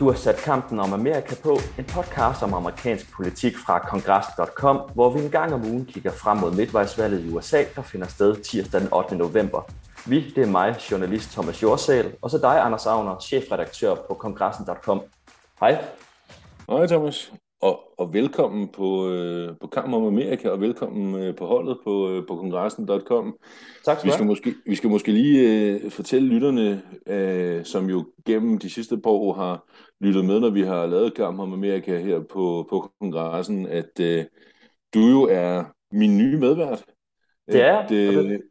Du har sat kampen om Amerika på, en podcast om amerikansk politik fra kongress.com, hvor vi en gang om ugen kigger frem mod midtvejsvalget i USA, der finder sted tirsdag den 8. november. Vi, det er mig, journalist Thomas Jorsal, og så dig, Anders Agner, chefredaktør på kongressen.com. Hej. Hej Thomas, og, og velkommen på, øh, på Kamp om Amerika, og velkommen øh, på holdet på, øh, på kongressen.com. Tak skal vi skal måske, vi skal måske lige øh, fortælle lytterne, øh, som jo gennem de sidste par år har lyttet med, når vi har lavet Kamp om Amerika her på, på kongressen, at øh, du jo er min nye medvært. Det er at, øh, det,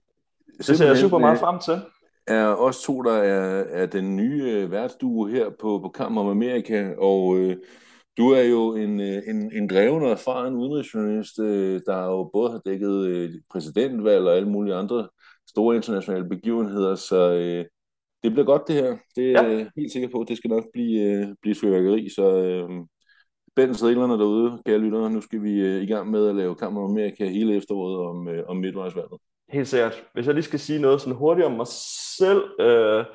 det ser jeg super meget frem til. Er os to, der er, er den nye øh, værtsdue her på, på Kamp om Amerika, og øh, du er jo en, øh, en, en dreven og erfaren udenrigsjournalist, øh, der jo både har dækket øh, præsidentvalg og alle mulige andre store internationale begivenheder, så øh, det bliver godt det her. Det er jeg ja. helt sikker på. Det skal nok blive, øh, blive fyrværkeri, så øh, spænd sædlerne derude, kære lyttere. Nu skal vi øh, i gang med at lave kamp om Amerika hele efteråret om, øh, om midtvejsvalget. Helt sikkert. Hvis jeg lige skal sige noget sådan hurtigt om mig selv, øh,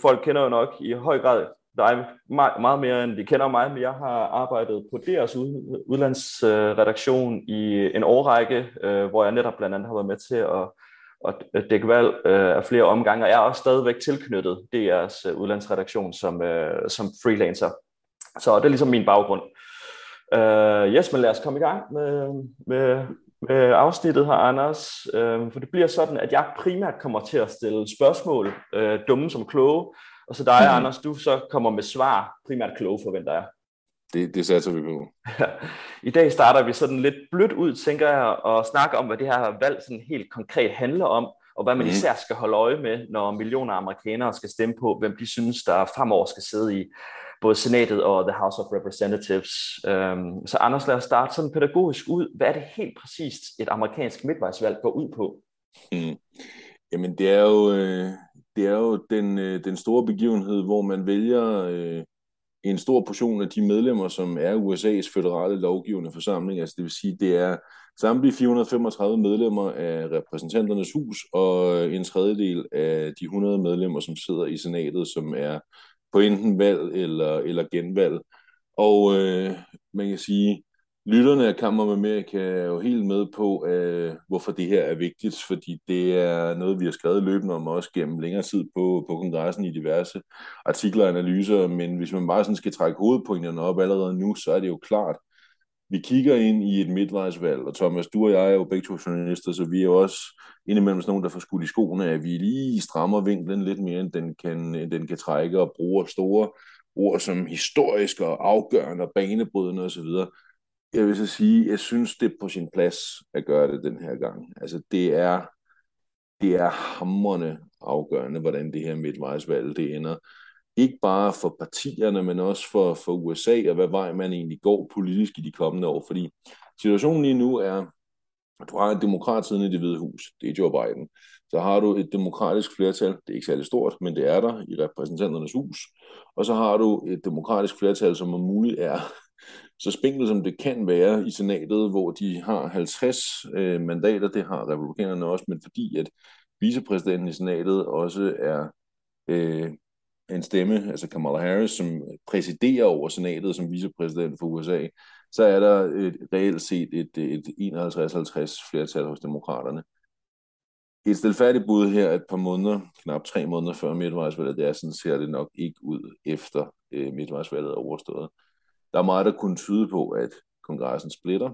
folk kender jo nok i høj grad dig meget mere, end de kender mig, men jeg har arbejdet på deres udlandsredaktion øh, i en årrække, øh, hvor jeg netop blandt andet har været med til at, at dække valg øh, af flere omgange, og jeg er også stadigvæk tilknyttet DR's øh, udlandsredaktion som, øh, som freelancer. Så det er ligesom min baggrund. Uh, yes, men lad os komme i gang med, med, med afsnittet her, Anders. Uh, for det bliver sådan, at jeg primært kommer til at stille spørgsmål, dumme som kloge, og så dig, mm. Anders, du så kommer med svar, primært kloge, forventer jeg. Det, det satser vi på. I dag starter vi sådan lidt blødt ud, tænker jeg, og snakke om, hvad det her valg sådan helt konkret handler om, og hvad man mm. især skal holde øje med, når millioner af amerikanere skal stemme på, hvem de synes, der fremover skal sidde i både senatet og the House of Representatives. Um, så Anders, lad os starte sådan pædagogisk ud. Hvad er det helt præcist, et amerikansk midtvejsvalg går ud på? Mm. Jamen, det er jo, øh, det er jo den, øh, den store begivenhed, hvor man vælger øh, en stor portion af de medlemmer, som er USA's føderale lovgivende forsamling. Altså det vil sige, det er samtlige 435 medlemmer af repræsentanternes hus, og øh, en tredjedel af de 100 medlemmer, som sidder i senatet, som er på enten valg eller, eller genvalg. Og øh, man kan sige, lytterne af Kammer med Amerika er jo helt med på, øh, hvorfor det her er vigtigt, fordi det er noget, vi har skrevet løbende om også gennem længere tid på, på kongressen i diverse artikler og analyser, men hvis man bare sådan skal trække hovedpointerne op allerede nu, så er det jo klart, vi kigger ind i et midtvejsvalg, og Thomas, du og jeg er jo begge to journalister, så vi er jo også indimellem sådan nogen, der får skudt i skoene, at vi lige strammer vinklen lidt mere, end den kan, end den kan trække, og bruger store ord som historisk og afgørende og banebrydende osv. Jeg vil så sige, jeg synes, det er på sin plads at gøre det den her gang. Altså, det er, det er hammerne afgørende, hvordan det her midtvejsvalg det ender. Ikke bare for partierne, men også for, for USA, og hvad vej man egentlig går politisk i de kommende år. Fordi situationen lige nu er, at du har en demokrat siden i det hvide hus, det er Joe Biden. Så har du et demokratisk flertal, det er ikke særlig stort, men det er der i repræsentanternes hus. Og så har du et demokratisk flertal, som om muligt er så spinkelt som det kan være i senatet, hvor de har 50 øh, mandater, det har republikanerne også, men fordi at vicepræsidenten i senatet også er øh, en stemme, altså Kamala Harris, som præsiderer over senatet som vicepræsident for USA, så er der et, reelt set et, et 51-50 flertal hos demokraterne. Et stilfærdigt bud her et par måneder, knap tre måneder før midtvejsvalget, det er sådan ser det nok ikke ud efter øh, midtvejsvalget er overstået. Der er meget, der kunne tyde på, at kongressen splitter,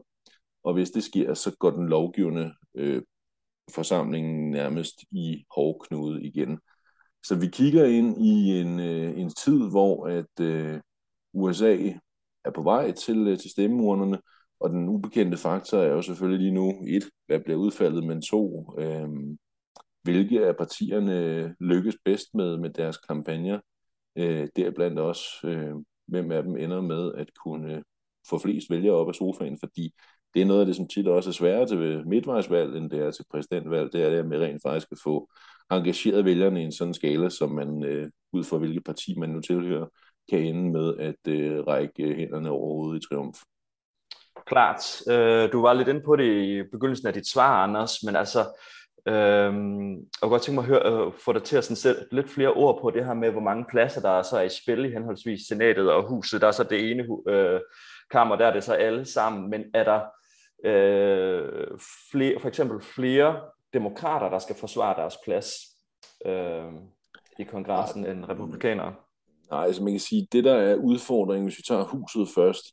og hvis det sker, så går den lovgivende øh, forsamling nærmest i hårdknude igen. Så vi kigger ind i en, øh, en tid, hvor at øh, USA er på vej til, øh, til stemmeurnerne, og den ubekendte faktor er jo selvfølgelig lige nu, et, hvad bliver udfaldet, men to, øh, hvilke af partierne lykkes bedst med, med deres kampagner. Øh, deriblandt også øh, hvem af dem ender med at kunne få flest vælgere op af sofaen, fordi det er noget af det, som tit også er sværere til midtvejsvalg, end det er til præsidentvalg, det er det med rent faktisk at få engageret vælgerne i en sådan skala, som man øh, ud fra hvilket parti man nu tilhører, kan ende med at øh, række øh, hænderne over hovedet i triumf. Klart. Øh, du var lidt inde på det i begyndelsen af dit svar, Anders, men altså, Øhm, og jeg godt tænke mig at høre, uh, få dig til at sådan sætte lidt flere ord på det her med, hvor mange pladser der er så er i spil i henholdsvis senatet og huset. Der er så det ene øh, kammer, der er det så alle sammen, men er der øh, flere, for eksempel flere demokrater, der skal forsvare deres plads øh, i kongressen end republikanere? Nej, altså man kan sige, det der er udfordringen, hvis vi tager huset først,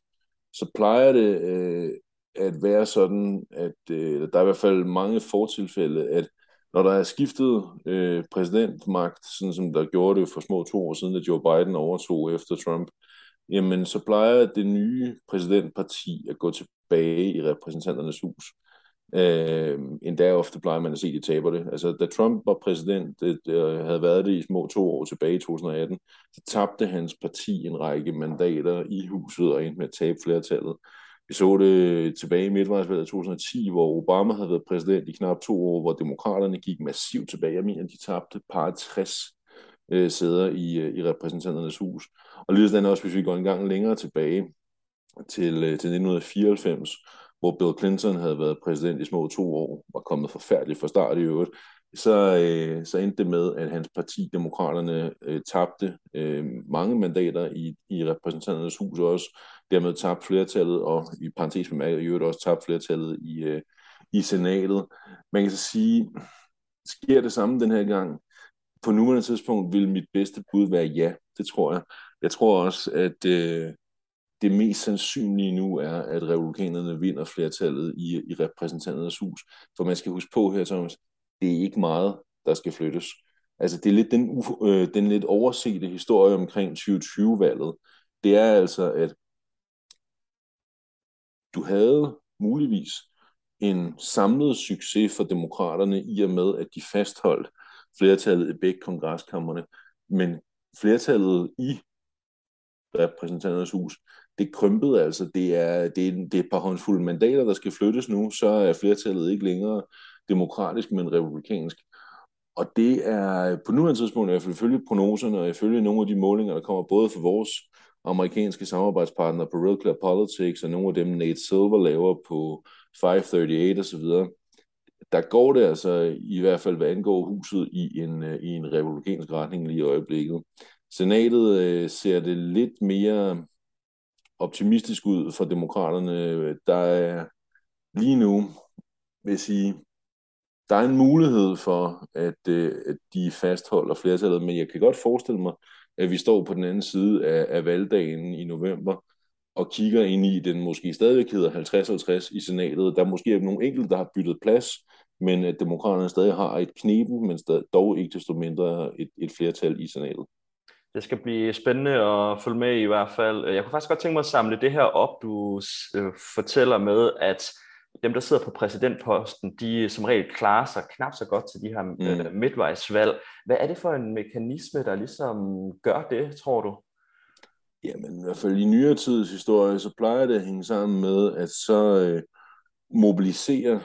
så plejer det øh, at være sådan, at øh, der er i hvert fald mange fortilfælde, at når der er skiftet øh, præsidentmagt, sådan som der gjorde det for små to år siden, at Joe Biden overtog efter Trump, jamen så plejer det nye præsidentparti at gå tilbage i repræsentanternes hus. Øh, endda ofte plejer man at se, at de taber det. Altså, da Trump var præsident, øh, det, det havde været det i små to år tilbage i 2018, så tabte hans parti en række mandater i huset og endte med at tabe flertallet. Vi så det tilbage i midtvejsvalget 2010, hvor Obama havde været præsident i knap to år, hvor demokraterne gik massivt tilbage. Jeg mener, de tabte par 60 øh, sæder i, øh, i repræsentanternes hus. Og lige sådan også, hvis vi går en gang længere tilbage til, øh, til 1994, hvor Bill Clinton havde været præsident i små to år, var kommet forfærdeligt fra start i øvrigt, så, øh, så endte det med, at hans parti, Demokraterne, øh, tabte øh, mange mandater i, i repræsentanternes hus også, dermed tabt flertallet, og i parentes bemærket i øvrigt også tabt flertallet i, øh, i senatet. Man kan så sige, sker det samme den her gang? På nuværende tidspunkt vil mit bedste bud være ja, det tror jeg. Jeg tror også, at øh, det mest sandsynlige nu er, at republikanerne vinder flertallet i, i repræsentanternes hus. For man skal huske på her, Thomas, det er ikke meget, der skal flyttes. Altså det er lidt den, øh, den lidt oversete historie omkring 2020-valget. Det er altså, at du havde muligvis en samlet succes for demokraterne i og med, at de fastholdt flertallet i begge kongreskammerne, men flertallet i repræsentanternes hus, det krympede altså. Det er, det, er, det er et par håndfulde mandater, der skal flyttes nu, så er flertallet ikke længere demokratisk, men republikansk. Og det er på nuværende tidspunkt, i hvert fald ifølge prognoserne og ifølge nogle af de målinger, der kommer både fra vores amerikanske samarbejdspartnere på Real Clear Politics, og nogle af dem Nate Silver laver på 538 osv., der går det altså i hvert fald, hvad angår huset, i en, øh, i en republikansk retning lige i øjeblikket. Senatet øh, ser det lidt mere optimistisk ud for demokraterne. Der er lige nu, vil jeg sige, der er en mulighed for, at, øh, at de fastholder flertallet, men jeg kan godt forestille mig, at vi står på den anden side af, af valgdagen i november, og kigger ind i den måske stadigvæk hedder 50-50 i senatet. Der er måske nogle enkelte, der har byttet plads, men at demokraterne stadig har et knepen, men stadig, dog ikke desto mindre et, et flertal i senatet. Det skal blive spændende at følge med i hvert fald. Jeg kunne faktisk godt tænke mig at samle det her op, du øh, fortæller med, at dem, der sidder på præsidentposten, de som regel klarer sig knap så godt til de her mm. øh, midtvejsvalg. Hvad er det for en mekanisme, der ligesom gør det, tror du? Jamen, i hvert fald i nyere tids historie, så plejer det at hænge sammen med, at så øh, mobiliserer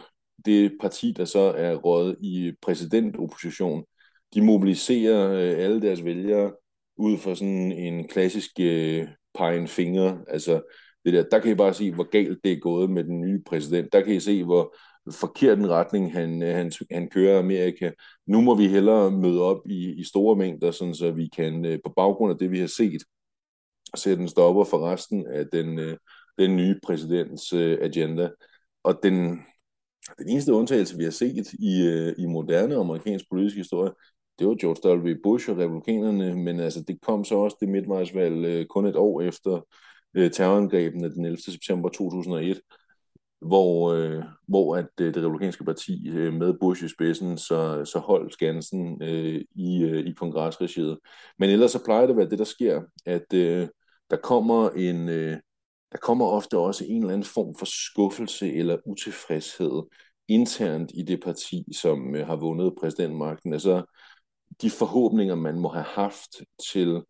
det parti, der så er råd i præsidentopposition, de mobiliserer øh, alle deres vælgere ud fra sådan en klassisk øh, pegen finger. Altså, det der, der kan I bare se, hvor galt det er gået med den nye præsident. Der kan I se, hvor forkert en retning han, han, han kører Amerika. Nu må vi hellere møde op i, i store mængder, sådan så vi kan øh, på baggrund af det, vi har set, sætte en stopper for resten af den, øh, den nye præsidents øh, agenda. Og den, den eneste undtagelse, vi har set i, i moderne amerikansk politisk historie, det var George W. Bush og republikanerne, men altså, det kom så også det midtvejsvalg kun et år efter øh, terrorangrebene den 11. september 2001, hvor, øh, hvor at øh, det republikanske parti øh, med Bush i spidsen så, så holdt skansen øh, i, øh, i kongresregiet. Men ellers så plejer det at være det, der sker, at øh, der kommer en... Øh, der kommer ofte også en eller anden form for skuffelse eller utilfredshed internt i det parti, som øh, har vundet præsidentmagten. Altså, de forhåbninger, man må have haft til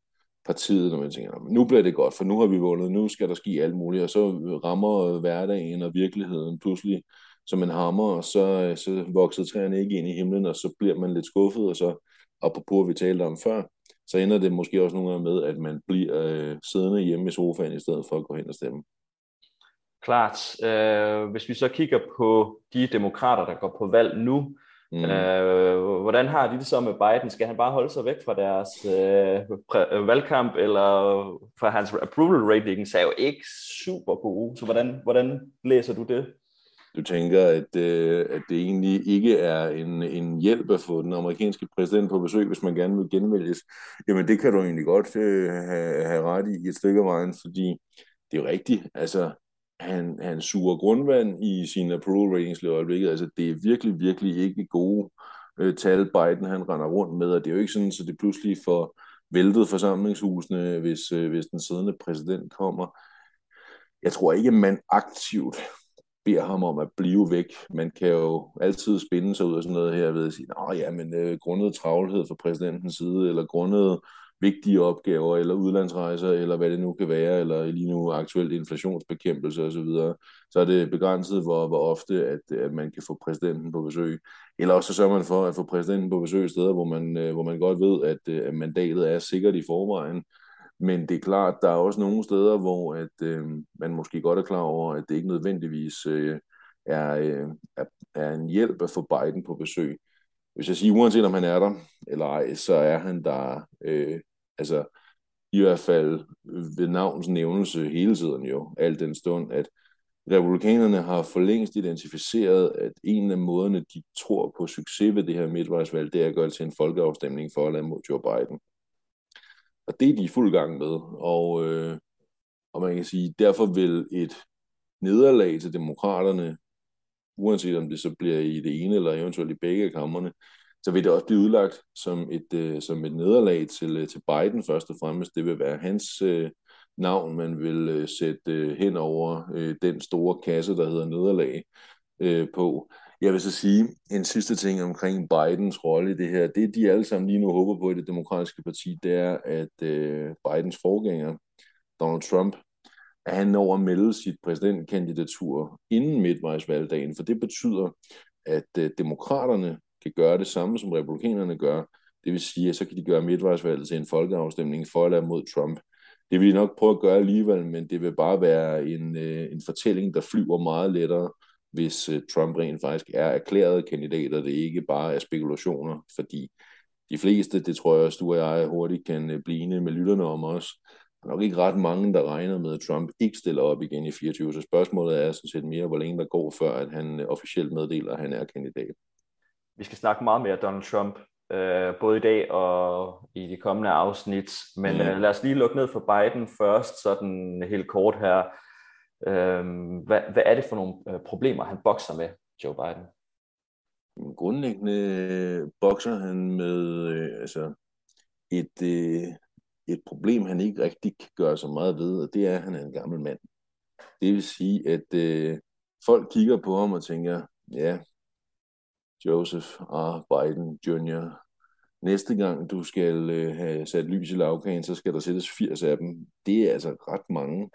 partiet, når man tænker, nu bliver det godt, for nu har vi vundet, nu skal der ske alt muligt, og så rammer hverdagen og virkeligheden pludselig som en hammer, og så, øh, så vokser træerne ikke ind i himlen, og så bliver man lidt skuffet, og så, apropos vi talte om før, så ender det måske også nogle gange med, at man bliver øh, siddende hjemme i sofaen, i stedet for at gå hen og stemme. Klart. Øh, hvis vi så kigger på de demokrater, der går på valg nu, Mm. Øh, hvordan har de det så med Biden? Skal han bare holde sig væk fra deres øh, valgkamp, eller for hans approval ratings er jo ikke super gode, så hvordan, hvordan læser du det? Du tænker, at, øh, at det egentlig ikke er en, en hjælp at få den amerikanske præsident på besøg, hvis man gerne vil genvælges. Jamen det kan du egentlig godt øh, have, have ret i et stykke af vejen, fordi det er jo rigtigt. Altså, han, han suger grundvand i sine approval ratings i øjeblikket. Altså, det er virkelig, virkelig ikke gode øh, tal, Biden han render rundt med, og det er jo ikke sådan, så det pludselig får væltet forsamlingshusene, hvis, øh, hvis den siddende præsident kommer. Jeg tror ikke, man aktivt beder ham om at blive væk. Man kan jo altid spinde sig ud af sådan noget her ved at sige, at ja, men øh, grundet travlhed fra præsidentens side, eller grundet vigtige opgaver, eller udlandsrejser, eller hvad det nu kan være, eller lige nu aktuelt inflationsbekæmpelse osv., så, så er det begrænset, hvor, hvor ofte, at, at man kan få præsidenten på besøg. Eller også så sørger man for at få præsidenten på besøg steder, hvor man, øh, hvor man godt ved, at, øh, at mandatet er sikkert i forvejen. Men det er klart, der er også nogle steder, hvor at, øh, man måske godt er klar over, at det ikke nødvendigvis øh, er, øh, er, er en hjælp at få Biden på besøg hvis jeg siger, uanset om han er der eller ej, så er han der, øh, altså i hvert fald ved navns nævnelse hele tiden jo, al den stund, at republikanerne har for længst identificeret, at en af måderne, de tror på succes ved det her midtvejsvalg, det er at gøre det til en folkeafstemning for eller imod mod Joe Biden. Og det er de i fuld gang med, og, øh, og man kan sige, derfor vil et nederlag til demokraterne uanset om det så bliver i det ene eller eventuelt i begge kammerne, så vil det også blive udlagt som et, øh, som et nederlag til, øh, til Biden først og fremmest. Det vil være hans øh, navn, man vil øh, sætte øh, hen over øh, den store kasse, der hedder nederlag øh, på. Jeg vil så sige en sidste ting omkring Bidens rolle i det her. Det, de alle sammen lige nu håber på i det demokratiske parti, det er, at øh, Bidens forgænger, Donald Trump, at han når at melde sit præsidentkandidatur inden midtvejsvalgdagen, for det betyder, at øh, demokraterne kan gøre det samme, som republikanerne gør. Det vil sige, at så kan de gøre midtvejsvalget til en folkeafstemning for eller mod Trump. Det vil de nok prøve at gøre alligevel, men det vil bare være en, øh, en fortælling, der flyver meget lettere, hvis øh, Trump rent faktisk er erklæret kandidat, og det ikke bare er spekulationer, fordi de fleste, det tror jeg også du og jeg hurtigt kan øh, blive enige med lytterne om os, nok ikke ret mange, der regner med, at Trump ikke stiller op igen i 24. Så spørgsmålet er sådan set mere, hvor længe der går, før at han øh, officielt meddeler, at han er kandidat. Vi skal snakke meget mere Donald Trump, øh, både i dag og i de kommende afsnit. Men mm. øh, lad os lige lukke ned for Biden først, sådan helt kort her. Øh, hvad, hvad er det for nogle øh, problemer, han bokser med, Joe Biden? Grundlæggende øh, bokser han med øh, altså et, øh, et problem, han ikke rigtig kan gøre så meget ved, og det er, at han er en gammel mand. Det vil sige, at øh, folk kigger på ham og tænker, ja, Joseph R. Biden Jr., næste gang du skal øh, have sat lys i lavkagen, så skal der sættes 80 af dem. Det er altså ret mange.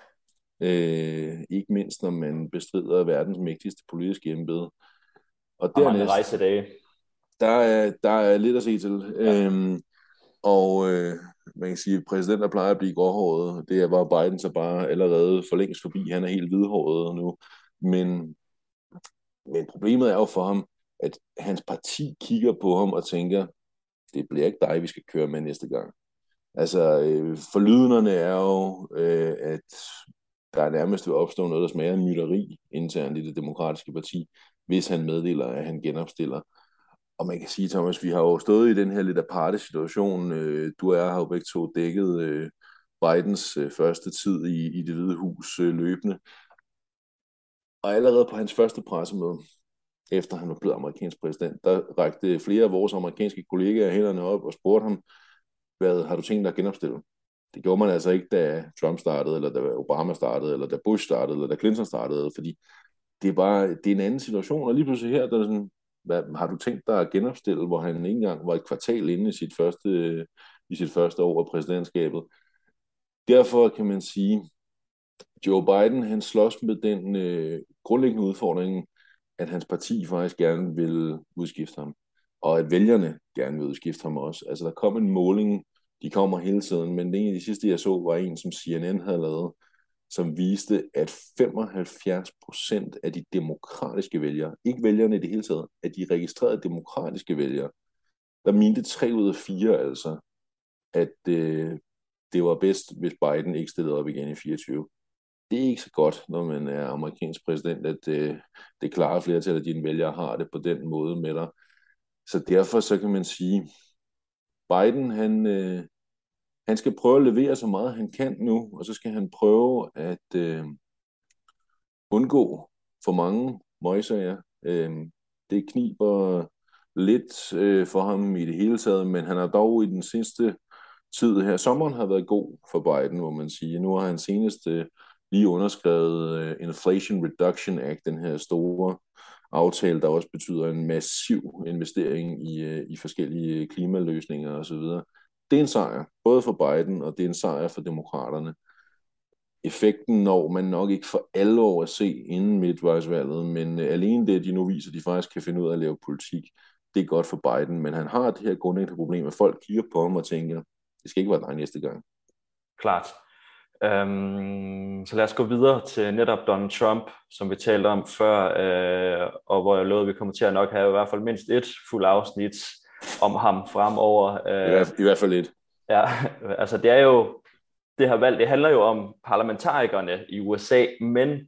Øh, ikke mindst, når man bestrider verdens mægtigste politiske embede. Og dernæst, rejsedage. Der er, der er lidt at se til. Ja. Øhm, og øh, man kan sige, at præsidenter plejer at blive gråhåret. Det var Biden så bare allerede for længst forbi. Han er helt hvidhåret nu. Men, men problemet er jo for ham, at hans parti kigger på ham og tænker, det bliver ikke dig, vi skal køre med næste gang. Altså, øh, forlydenderne er jo, øh, at der er nærmest vil opstå noget, der smager af myteri internt i det demokratiske parti, hvis han meddeler, at han genopstiller. Og man kan sige, Thomas, vi har jo stået i den her lidt aparte situation. Øh, du og jeg har jo begge to dækket øh, Bidens øh, første tid i, i det hvide hus løbende. Og allerede på hans første pressemøde, efter han var blevet amerikansk præsident, der rakte flere af vores amerikanske kollegaer hænderne op og spurgte ham, hvad har du tænkt dig at genopstille? Det gjorde man altså ikke, da Trump startede, eller da Obama startede, eller da Bush startede, eller da Clinton startede, fordi det er bare det er en anden situation, og lige pludselig her, der er sådan, hvad, har du tænkt dig at genopstille, hvor han ikke engang var et kvartal inde i sit første, i sit første år af præsidentskabet? Derfor kan man sige, Joe Biden han slås med den øh, grundlæggende udfordring, at hans parti faktisk gerne vil udskifte ham, og at vælgerne gerne vil udskifte ham også. Altså der kom en måling, de kommer hele tiden, men en af de sidste, jeg så, var en, som CNN havde lavet, som viste, at 75 procent af de demokratiske vælgere, ikke vælgerne i det hele taget, af de registrerede demokratiske vælgere, der mente 3 ud af 4 altså, at øh, det var bedst, hvis Biden ikke stillede op igen i 24. Det er ikke så godt, når man er amerikansk præsident, at øh, det klare flertal af dine vælgere har det på den måde med dig. Så derfor så kan man sige, Biden han, øh, han skal prøve at levere så meget han kan nu, og så skal han prøve at øh, undgå for mange møgsager. Øh, det kniber lidt øh, for ham i det hele taget, men han har dog i den sidste tid her, sommeren har været god for Biden, må man sige. Nu har han senest øh, lige underskrevet øh, Inflation Reduction Act, den her store aftale, der også betyder en massiv investering i, øh, i forskellige klimaløsninger osv. Det er en sejr, både for Biden, og det er en sejr for demokraterne. Effekten når man nok ikke for alvor at se inden midtvejsvalget, men øh, alene det, de nu viser, at de faktisk kan finde ud af at lave politik, det er godt for Biden, men han har det her grundlæggende problem, at folk kigger på ham og tænker, det skal ikke være dig næste gang. Klart. Øhm, så lad os gå videre til netop Donald Trump, som vi talte om før, øh, og hvor jeg lovede, at vi kommer til at nok have i hvert fald mindst et fuld afsnit om ham fremover. Uh, I, hvert, I hvert fald et. Ja, altså det er jo, det her valg, det handler jo om parlamentarikerne i USA, men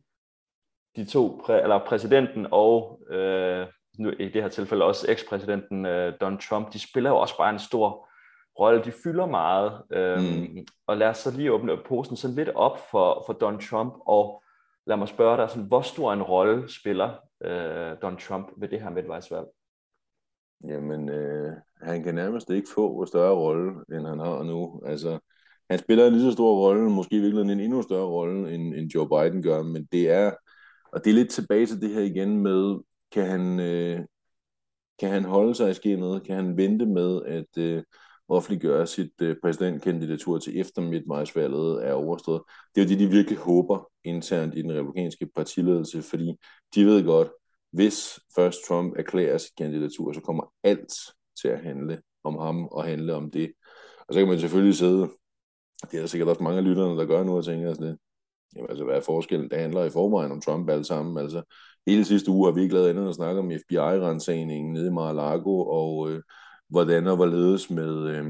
de to, præ, eller præsidenten og uh, nu i det her tilfælde også ekspræsidenten uh, Donald Trump, de spiller jo også bare en stor rolle, de fylder meget. Øhm, mm. Og lad os så lige åbne posen sådan lidt op for, for Donald Trump, og lad mig spørge dig, sådan, hvor stor en rolle spiller øh, Donald Trump ved det her midtvejsvalg? Jamen, øh, han kan nærmest ikke få en større rolle, end han har nu. Altså, han spiller en lige så stor rolle, måske virkelig en endnu større rolle, end, end Joe Biden gør, men det er, og det er lidt tilbage til det her igen med, kan han, øh, kan han holde sig i skinnet? Kan han vente med at, øh, offentliggøre sit øh, præsidentkandidatur til efter midtvejsvalget er overstået. Det er jo det, de virkelig håber internt i den republikanske partiledelse, fordi de ved godt, hvis først Trump erklærer sit kandidatur, så kommer alt til at handle om ham og handle om det. Og så kan man selvfølgelig sidde, det er der sikkert også mange af lytterne, der gør nu og tænker sådan lidt, jamen altså hvad er forskellen? Det handler i forvejen om Trump alle sammen. Altså hele sidste uge har vi ikke lavet andet at snakke om FBI-rensagningen nede i Mar-a-Lago, og øh, hvordan og hvorledes med øh,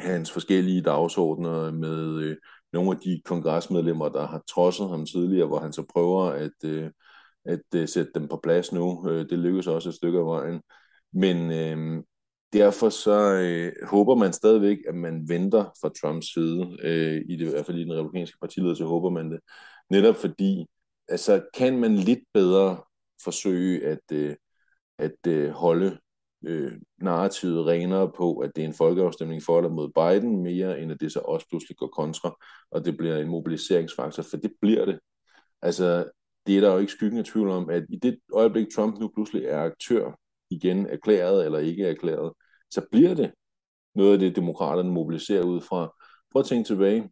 hans forskellige dagsordner, med øh, nogle af de kongresmedlemmer, der har trodset ham tidligere, hvor han så prøver at, øh, at øh, sætte dem på plads nu. Øh, det lykkes også et stykke af vejen. Men øh, derfor så øh, håber man stadigvæk, at man venter fra Trumps side, øh, i det, i hvert fald i den republikanske partileder, så håber man det. Netop fordi, altså kan man lidt bedre forsøge at, øh, at øh, holde øh, narrativet renere på, at det er en folkeafstemning for eller mod Biden, mere end at det så også pludselig går kontra, og det bliver en mobiliseringsfaktor, for det bliver det. Altså, det er der jo ikke skyggen af tvivl om, at i det øjeblik, Trump nu pludselig er aktør, igen erklæret eller ikke erklæret, så bliver det noget af det, demokraterne mobiliserer ud fra. Prøv at tænke tilbage.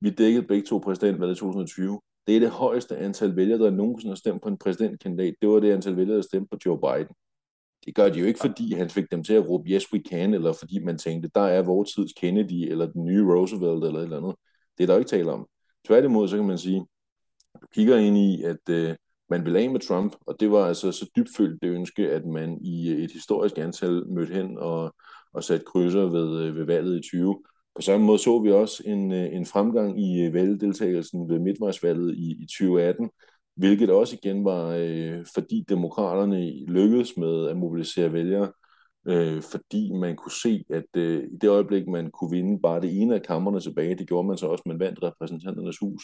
Vi dækkede begge to præsidentvalget i 2020. Det er det højeste antal vælgere, der nogensinde har stemt på en præsidentkandidat. Det var det antal vælgere, der stemte på Joe Biden. Det gør de jo ikke, fordi han fik dem til at råbe yes we can, eller fordi man tænkte, der er vores tids Kennedy, eller den nye Roosevelt, eller et eller andet. Det er der jo ikke tale om. Tværtimod, så kan man sige, du kigger ind i, at øh, man vil af med Trump, og det var altså så dybfølt det ønske, at man i øh, et historisk antal mødte hen og, og satte krydser ved, øh, ved valget i 20. På samme måde så vi også en, øh, en fremgang i øh, valgdeltagelsen ved midtvejsvalget i, i 2018, hvilket også igen var, øh, fordi demokraterne lykkedes med at mobilisere vælgere, øh, fordi man kunne se, at øh, i det øjeblik, man kunne vinde bare det ene af kammerne tilbage, det gjorde man så også, man vandt repræsentanternes hus,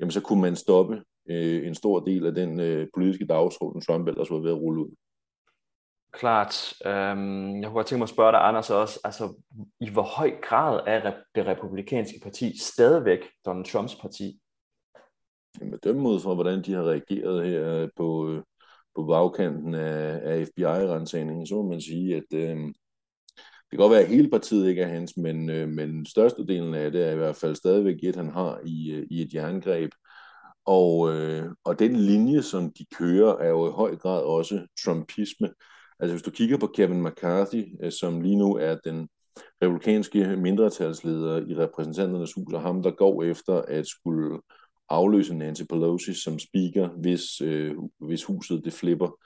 jamen så kunne man stoppe øh, en stor del af den øh, politiske dagsorden, Trump ellers var ved at rulle ud. Klart. Øhm, jeg kunne godt tænke mig at spørge dig, Anders, også, altså, i hvor høj grad er det republikanske parti stadigvæk Donald Trumps parti? med dømme ud fra, hvordan de har reageret her på, øh, på bagkanten af, af FBI-rensagningen, så må man sige, at øh, det kan godt være, at hele partiet ikke er hans, men, øh, men størstedelen af det er i hvert fald stadigvæk et, han har i, øh, i et jerngreb. Og, øh, og den linje, som de kører, er jo i høj grad også trumpisme. Altså hvis du kigger på Kevin McCarthy, øh, som lige nu er den republikanske mindretalsleder i repræsentanternes hus, og ham, der går efter at skulle afløse Nancy Pelosi som speaker, hvis, øh, hvis huset det flipper.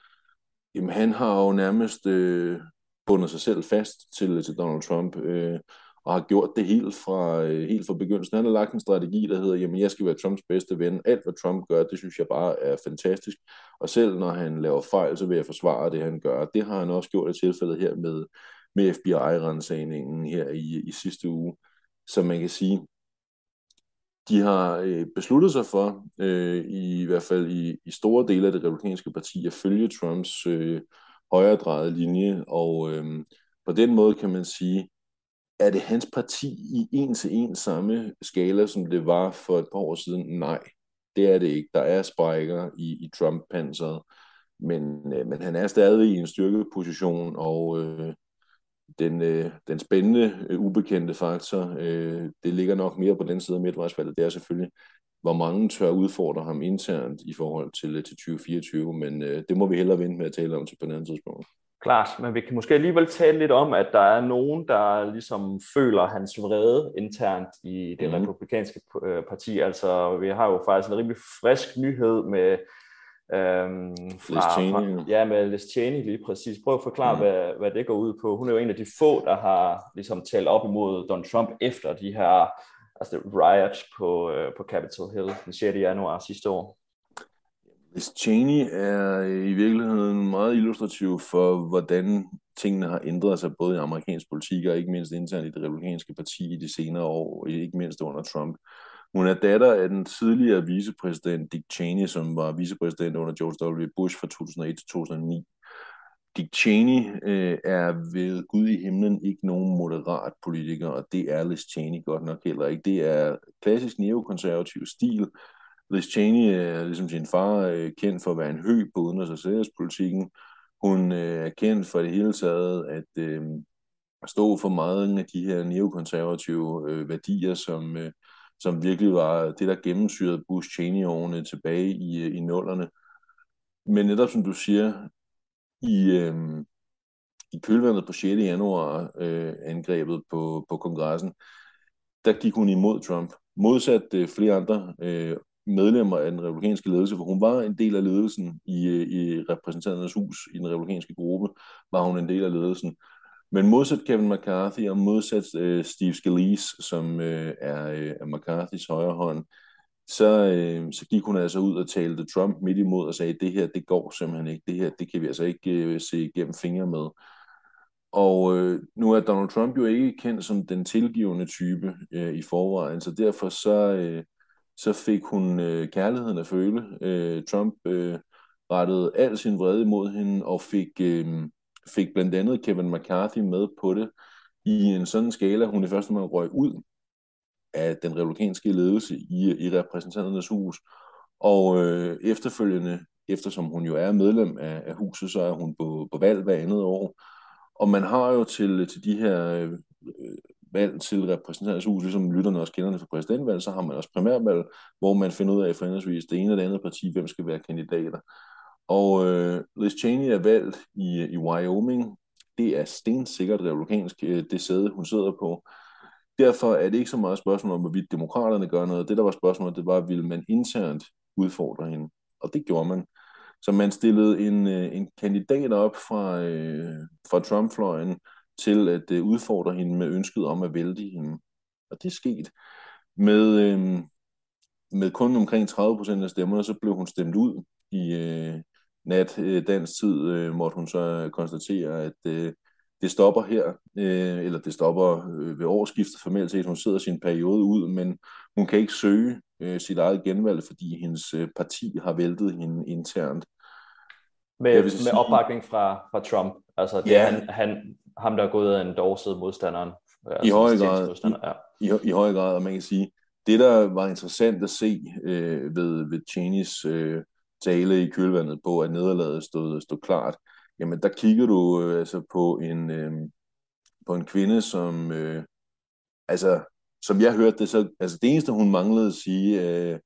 Jamen han har jo nærmest øh, bundet sig selv fast til, til Donald Trump, øh, og har gjort det helt fra, øh, helt fra begyndelsen. Han har lagt en strategi, der hedder, jamen jeg skal være Trumps bedste ven. Alt hvad Trump gør, det synes jeg bare er fantastisk. Og selv når han laver fejl, så vil jeg forsvare det, han gør. Det har han også gjort i tilfældet her med, med FBI-rensagningen her i, i sidste uge. Så man kan sige, de har øh, besluttet sig for, øh, i, i hvert fald i, i store dele af det republikanske parti, at følge Trumps øh, højredrejede linje, og øh, på den måde kan man sige, er det hans parti i en til en samme skala, som det var for et par år siden? Nej, det er det ikke. Der er sprækker i, i Trump-panseret, men, øh, men han er stadig i en styrkeposition, og øh, den, øh, den spændende, øh, ubekendte faktor, øh, det ligger nok mere på den side af midtvejsvalget, det er selvfølgelig, hvor mange tør udfordre ham internt i forhold til, til 2024, men øh, det må vi hellere vente med at tale om til på et andet tidspunkt. Klart, men vi kan måske alligevel tale lidt om, at der er nogen, der ligesom føler hans vrede internt i det mm. republikanske øh, parti. Altså, vi har jo faktisk en rimelig frisk nyhed med Øhm, fra, Cheney. Fra, ja, med Liz Cheney lige præcis. Prøv at forklare, mm. hvad, hvad det går ud på. Hun er jo en af de få, der har ligesom talt op imod Donald Trump efter de her altså riots på, øh, på Capitol Hill den 6. januar sidste år. Liz Cheney er i virkeligheden meget illustrativ for, hvordan tingene har ændret sig både i amerikansk politik og ikke mindst internt i det republikanske parti i de senere år, ikke mindst under Trump. Hun er datter af den tidligere vicepræsident Dick Cheney, som var vicepræsident under George W. Bush fra 2001 til 2009. Dick Cheney øh, er ved Gud i himlen ikke nogen moderat politiker, og det er Liz Cheney godt nok heller ikke. Det er klassisk neokonservativ stil. Liz Cheney er ligesom sin far øh, kendt for at være en hø på udenrigs- og sikkerhedspolitikken. Hun øh, er kendt for det hele taget at øh, stå for meget af de her neokonservative øh, værdier, som øh, som virkelig var det, der gennemsyrede Bush Cheney-årene tilbage i, øh, i nullerne. Men netop som du siger, i, øh, i kølvandet på 6. januar øh, angrebet på, på kongressen, der gik hun imod Trump. Modsat øh, flere andre øh, medlemmer af den republikanske ledelse, for hun var en del af ledelsen i, øh, i repræsentanternes hus, i den republikanske gruppe, var hun en del af ledelsen. Men modsat Kevin McCarthy og modsat øh, Steve Scalise, som øh, er uh, McCarthys højre hånd, så, øh, så gik hun altså ud og talte Trump midt imod og sagde, det her, det går simpelthen ikke. Det her, det kan vi altså ikke øh, se igennem fingre med. Og øh, nu er Donald Trump jo ikke kendt som den tilgivende type øh, i forvejen, så derfor så, øh, så fik hun øh, kærligheden at føle. Øh, Trump øh, rettede al sin vrede imod hende og fik... Øh, fik blandt andet Kevin McCarthy med på det i en sådan skala, hun i første omgang røg ud af den republikanske ledelse i, i repræsentanternes hus, og øh, efterfølgende, eftersom hun jo er medlem af, af huset, så er hun på, på valg hver andet år, og man har jo til, til de her øh, valg til repræsentanternes hus, ligesom lytterne også kender det fra præsidentvalg, så har man også primærvalg, hvor man finder ud af for det ene eller det andet parti, hvem skal være kandidater. Og øh, Liz Cheney er valgt i, i Wyoming. Det er stensikkert republikansk, øh, det sæde, hun sidder på. Derfor er det ikke så meget spørgsmål om, hvorvidt demokraterne gør noget. Det, der var spørgsmålet, det var, ville man internt udfordre hende? Og det gjorde man. Så man stillede en, øh, en kandidat op fra, øh, fra Trump-fløjen til at øh, udfordre hende med ønsket om at vælte hende. Og det skete. Med, øh, med kun omkring 30% af stemmerne, så blev hun stemt ud i, øh, nat øh, dansk tid øh, måtte hun så konstatere, at øh, det stopper her, øh, eller det stopper øh, ved årsskiftet formelt set. Hun sidder sin periode ud, men hun kan ikke søge øh, sit eget genvalg, fordi hendes øh, parti har væltet hende internt. Med, med sige, opbakning fra, fra Trump. Altså det ja, han, han, ham, der er gået af en dårsid modstanderen. Altså I høj grad. Ja. I, i, I høj grad, og man kan sige, det der var interessant at se øh, ved, ved Cheneys øh, tale i kølvandet på, at nederlaget stod, stod klart, jamen der kigger du øh, altså på en, øh, på en kvinde, som, øh, altså, som jeg hørte det, så, altså det eneste, hun manglede at sige, øh,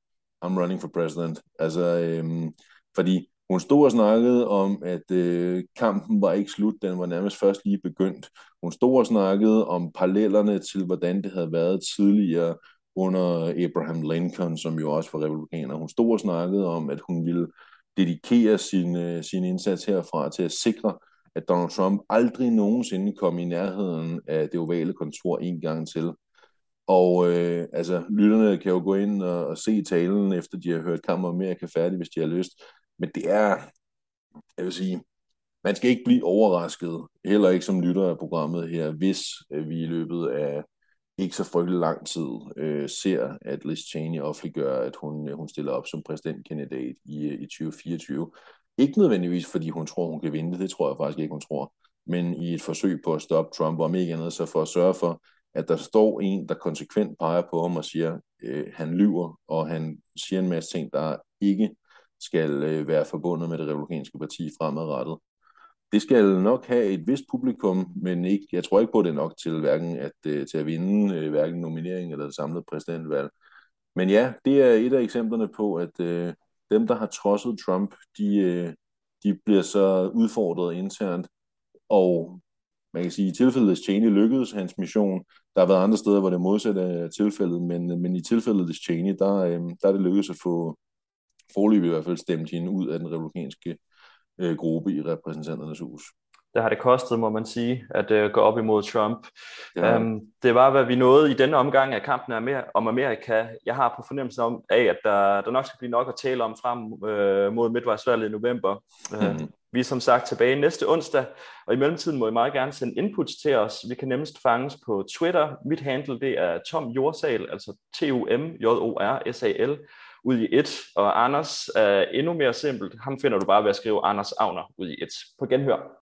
I'm running for president. Altså, øh, fordi hun stod og snakkede om, at øh, kampen var ikke slut, den var nærmest først lige begyndt. Hun stod og snakkede om parallellerne til, hvordan det havde været tidligere under Abraham Lincoln, som jo også var republikaner. Hun stod og snakkede om, at hun ville dedikere sin, øh, sin indsats herfra til at sikre, at Donald Trump aldrig nogensinde kom i nærheden af det ovale kontor en gang til. Og øh, altså, lytterne kan jo gå ind og, og se talen, efter de har hørt Kammer Amerika færdig, hvis de har lyst. Men det er, jeg vil sige, man skal ikke blive overrasket, heller ikke som lytter af programmet her, hvis øh, vi i løbet af ikke så frygtelig lang tid øh, ser, at Liz Cheney offentliggør, at hun, hun stiller op som præsidentkandidat i, øh, i 2024. Ikke nødvendigvis, fordi hun tror, hun kan vinde det, det tror jeg faktisk ikke, hun tror, men i et forsøg på at stoppe Trump, om ikke andet, så for at sørge for, at der står en, der konsekvent peger på ham og siger, øh, han lyver, og han siger en masse ting, der ikke skal øh, være forbundet med det republikanske parti fremadrettet. Det skal nok have et vist publikum, men ikke, jeg tror ikke på, det nok til, hverken at, øh, til at vinde øh, hverken nominering eller det samlede præsidentvalg. Men ja, det er et af eksemplerne på, at øh, dem, der har trodset Trump, de, øh, de bliver så udfordret internt, og man kan sige, i tilfældet Cheney lykkedes hans mission. Der har været andre steder, hvor det modsatte er tilfældet, men, øh, men i tilfældet Cheney, der, øh, der er det lykkedes at få forløbig i hvert fald stemt hende ud af den republikanske øh, gruppe i repræsentanternes hus. Det har det kostet, må man sige, at øh, gå op imod Trump. Ja. Um, det var, hvad vi nåede i denne omgang af kampen om Amerika. Jeg har på fornemmelsen om, af, at der, der nok skal blive nok at tale om frem øh, mod midtvejsvalget i november. Mm. Uh, vi er som sagt tilbage næste onsdag, og i mellemtiden må I meget gerne sende inputs til os. Vi kan nemmest fanges på Twitter. Mit handle det er Tom Jorsal, altså T-U-M-J-O-R-S-A-L ud i et, og Anders er endnu mere simpelt. Ham finder du bare ved at skrive Anders Avner ud i et. På genhør.